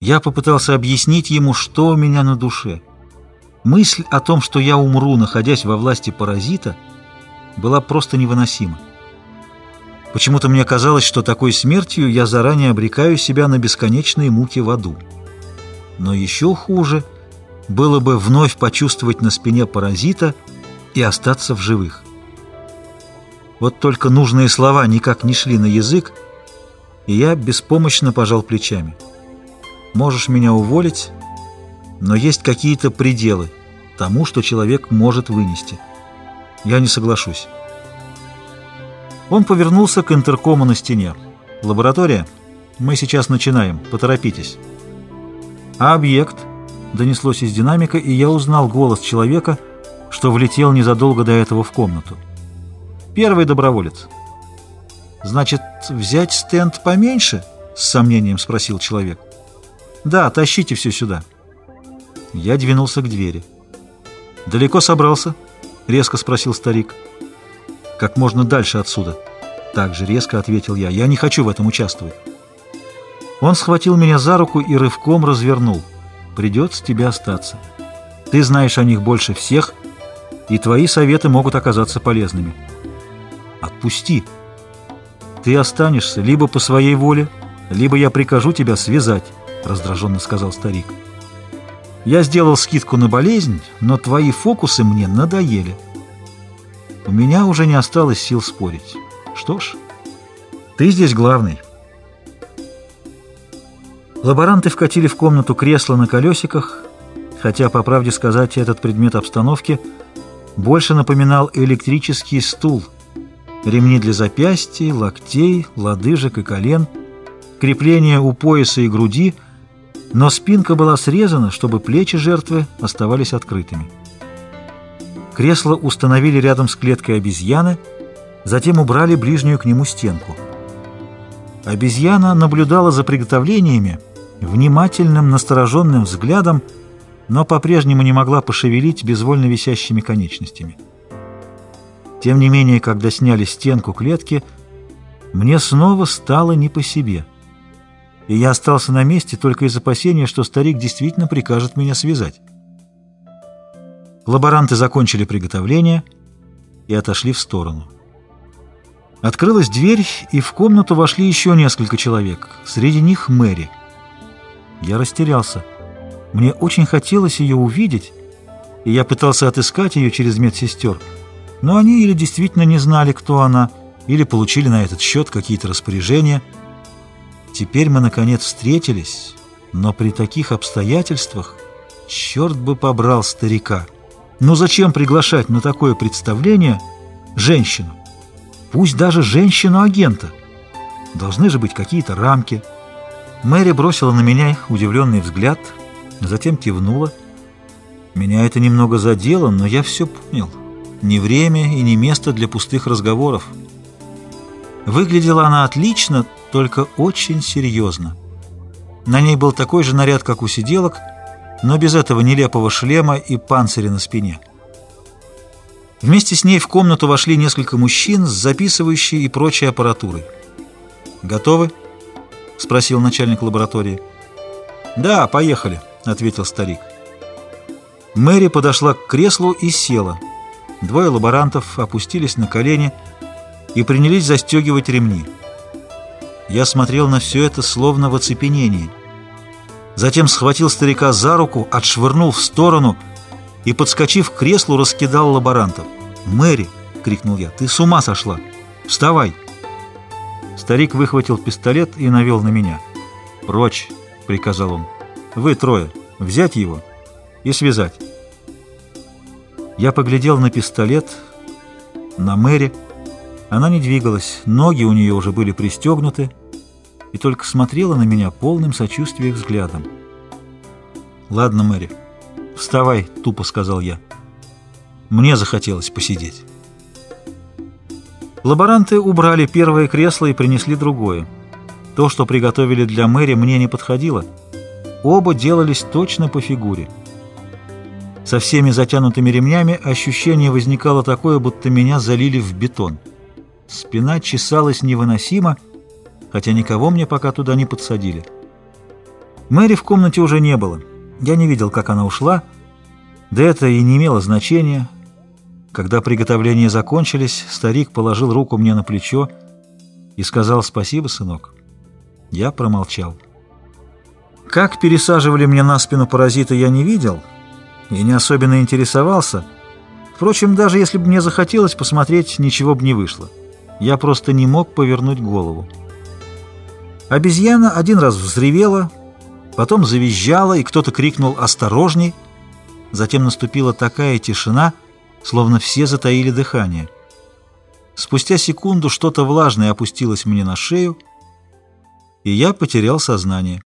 Я попытался объяснить ему, что у меня на душе. Мысль о том, что я умру, находясь во власти паразита, была просто невыносима. Почему-то мне казалось, что такой смертью я заранее обрекаю себя на бесконечные муки в аду. Но еще хуже было бы вновь почувствовать на спине паразита и остаться в живых. Вот только нужные слова никак не шли на язык, и я беспомощно пожал плечами. Можешь меня уволить, но есть какие-то пределы тому, что человек может вынести. Я не соглашусь. Он повернулся к интеркому на стене. «Лаборатория? Мы сейчас начинаем. Поторопитесь». «А объект?» — донеслось из динамика, и я узнал голос человека, что влетел незадолго до этого в комнату. «Первый доброволец». «Значит, взять стенд поменьше?» — с сомнением спросил человек. «Да, тащите все сюда». Я двинулся к двери. «Далеко собрался?» — резко спросил старик. «Как можно дальше отсюда?» Так же резко ответил я. «Я не хочу в этом участвовать». Он схватил меня за руку и рывком развернул. «Придется тебе остаться. Ты знаешь о них больше всех, и твои советы могут оказаться полезными. Отпусти. Ты останешься либо по своей воле, либо я прикажу тебя связать». — раздраженно сказал старик. «Я сделал скидку на болезнь, но твои фокусы мне надоели. У меня уже не осталось сил спорить. Что ж, ты здесь главный». Лаборанты вкатили в комнату кресло на колесиках, хотя, по правде сказать, этот предмет обстановки больше напоминал электрический стул. Ремни для запястья, локтей, лодыжек и колен, крепление у пояса и груди — но спинка была срезана, чтобы плечи жертвы оставались открытыми. Кресло установили рядом с клеткой обезьяны, затем убрали ближнюю к нему стенку. Обезьяна наблюдала за приготовлениями внимательным, настороженным взглядом, но по-прежнему не могла пошевелить безвольно висящими конечностями. Тем не менее, когда сняли стенку клетки, мне снова стало не по себе — и я остался на месте только из опасения, что старик действительно прикажет меня связать. Лаборанты закончили приготовление и отошли в сторону. Открылась дверь, и в комнату вошли еще несколько человек, среди них Мэри. Я растерялся. Мне очень хотелось ее увидеть, и я пытался отыскать ее через медсестер, но они или действительно не знали, кто она, или получили на этот счет какие-то распоряжения – Теперь мы, наконец, встретились, но при таких обстоятельствах черт бы побрал старика. Ну зачем приглашать на такое представление женщину? Пусть даже женщину-агента. Должны же быть какие-то рамки. Мэри бросила на меня удивленный взгляд, затем кивнула. Меня это немного задело, но я все понял. Не время и не место для пустых разговоров. Выглядела она отлично, только очень серьезно. На ней был такой же наряд, как у сиделок, но без этого нелепого шлема и панциря на спине. Вместе с ней в комнату вошли несколько мужчин с записывающей и прочей аппаратурой. «Готовы?» — спросил начальник лаборатории. «Да, поехали», — ответил старик. Мэри подошла к креслу и села. Двое лаборантов опустились на колени и принялись застегивать ремни. Я смотрел на все это словно в оцепенении. Затем схватил старика за руку, отшвырнул в сторону и, подскочив к креслу, раскидал лаборантов. «Мэри!» — крикнул я. «Ты с ума сошла! Вставай!» Старик выхватил пистолет и навел на меня. «Прочь!» — приказал он. «Вы трое. Взять его и связать». Я поглядел на пистолет, на Мэри. Она не двигалась, ноги у нее уже были пристегнуты, и только смотрела на меня полным сочувствия взглядом. «Ладно, Мэри, вставай», — тупо сказал я. Мне захотелось посидеть. Лаборанты убрали первое кресло и принесли другое. То, что приготовили для Мэри, мне не подходило. Оба делались точно по фигуре. Со всеми затянутыми ремнями ощущение возникало такое, будто меня залили в бетон. Спина чесалась невыносимо, хотя никого мне пока туда не подсадили. Мэри в комнате уже не было. Я не видел, как она ушла, да это и не имело значения. Когда приготовления закончились, старик положил руку мне на плечо и сказал «Спасибо, сынок». Я промолчал. Как пересаживали мне на спину паразита, я не видел и не особенно интересовался. Впрочем, даже если бы мне захотелось посмотреть, ничего бы не вышло. Я просто не мог повернуть голову. Обезьяна один раз взревела, потом завизжала, и кто-то крикнул «Осторожней!». Затем наступила такая тишина, словно все затаили дыхание. Спустя секунду что-то влажное опустилось мне на шею, и я потерял сознание.